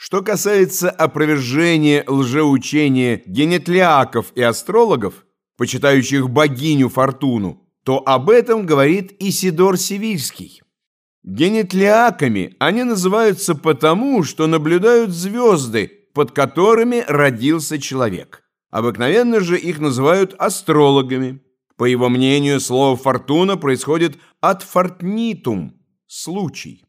Что касается опровержения лжеучения генетлиаков и астрологов, почитающих богиню Фортуну, то об этом говорит Исидор Сивильский. Генетлиаками они называются потому, что наблюдают звезды, под которыми родился человек. Обыкновенно же их называют астрологами. По его мнению, слово «фортуна» происходит от «фортнитум» – «случай».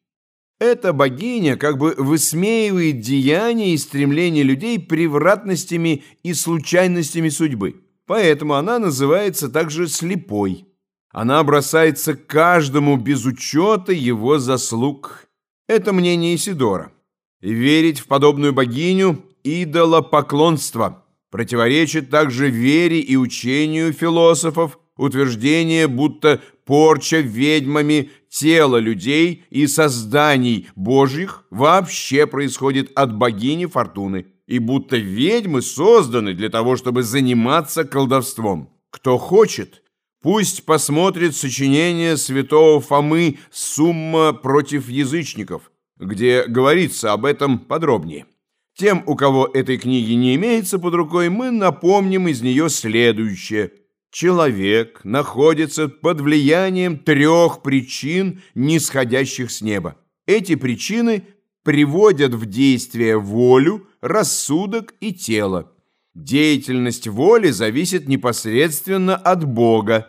Эта богиня как бы высмеивает деяния и стремления людей превратностями и случайностями судьбы. Поэтому она называется также слепой. Она бросается каждому без учета его заслуг. Это мнение Исидора. Верить в подобную богиню – идолопоклонство. Противоречит также вере и учению философов, утверждение, будто порча ведьмами тела людей и созданий божьих вообще происходит от богини Фортуны, и будто ведьмы созданы для того, чтобы заниматься колдовством. Кто хочет, пусть посмотрит сочинение святого Фомы «Сумма против язычников», где говорится об этом подробнее. Тем, у кого этой книги не имеется под рукой, мы напомним из нее следующее – Человек находится под влиянием трех причин, нисходящих с неба. Эти причины приводят в действие волю, рассудок и тело. Деятельность воли зависит непосредственно от Бога.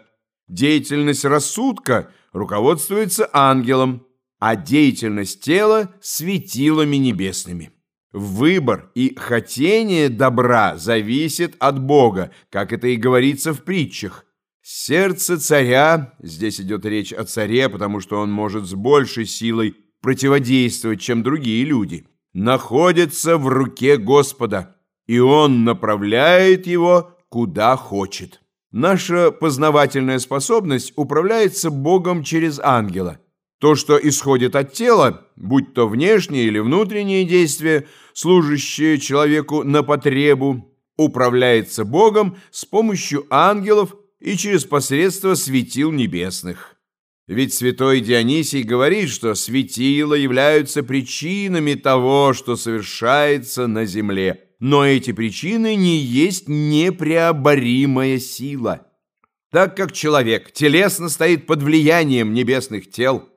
Деятельность рассудка руководствуется ангелом, а деятельность тела – светилами небесными. Выбор и хотение добра зависит от Бога, как это и говорится в притчах. Сердце царя, здесь идет речь о царе, потому что он может с большей силой противодействовать, чем другие люди, находится в руке Господа, и он направляет его куда хочет. Наша познавательная способность управляется Богом через ангела – то, что исходит от тела, будь то внешние или внутренние действия, служащие человеку на потребу, управляется Богом с помощью ангелов и через посредство светил небесных. Ведь святой Дионисий говорит, что светила являются причинами того, что совершается на земле, но эти причины не есть непреоборимая сила. Так как человек телесно стоит под влиянием небесных тел,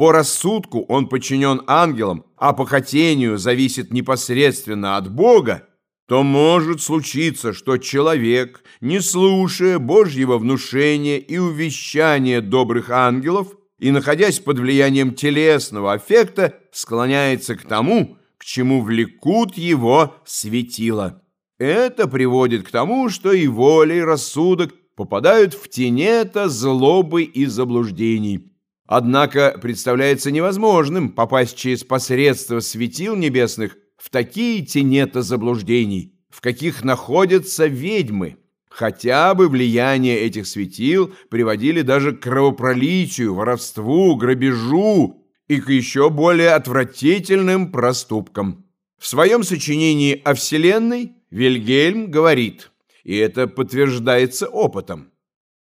по рассудку он подчинен ангелам, а по хотению зависит непосредственно от Бога, то может случиться, что человек, не слушая Божьего внушения и увещания добрых ангелов и находясь под влиянием телесного аффекта, склоняется к тому, к чему влекут его светила. Это приводит к тому, что и воля, и рассудок попадают в тенета злобы и заблуждений. Однако представляется невозможным попасть через посредство светил небесных в такие тенета заблуждений, в каких находятся ведьмы. Хотя бы влияние этих светил приводили даже к кровопролитию, воровству, грабежу и к еще более отвратительным проступкам. В своем сочинении о Вселенной Вильгельм говорит, и это подтверждается опытом,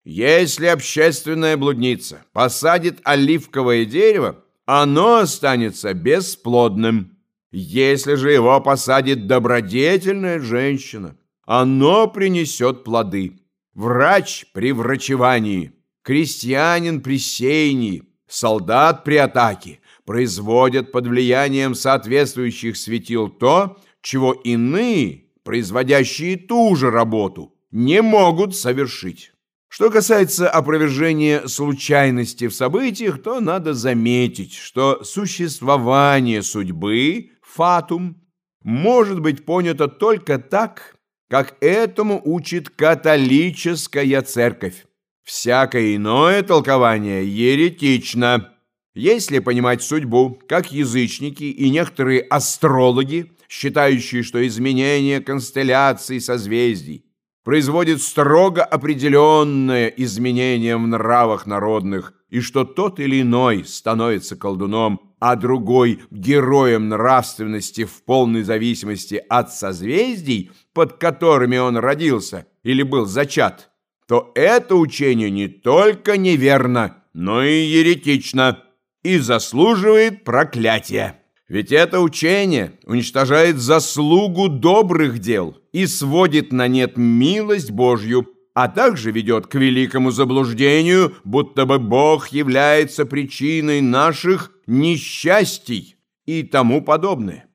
если общественная блудница посадит оливковое дерево, оно останется бесплодным. Если же его посадит добродетельная женщина, оно принесет плоды. Врач при врачевании, крестьянин при сеянии, солдат при атаке производят под влиянием соответствующих светил то, чего иные, производящие ту же работу, не могут совершить. Что касается опровержения случайности в событиях, то надо заметить, что существование судьбы, фатум, может быть понято только так, как этому учит католическая церковь. Всякое иное толкование еретично. Если понимать судьбу, как язычники и некоторые астрологи, считающие, что изменение констелляций созвездий производит строго определенное изменение в нравах народных, и что тот или иной становится колдуном, а другой – героем нравственности в полной зависимости от созвездий, под которыми он родился или был зачат, то это учение не только неверно, но и еретично и заслуживает проклятия. Ведь это учение уничтожает заслугу добрых дел и сводит на нет милость Божью, а также ведет к великому заблуждению, будто бы Бог является причиной наших несчастий и тому подобное.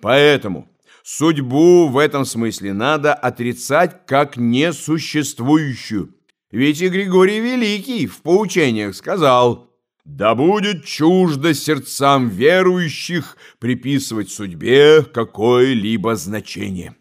Поэтому судьбу в этом смысле надо отрицать как несуществующую. Ведь и Григорий Великий в поучениях сказал «Да будет чуждо сердцам верующих приписывать судьбе какое-либо значение».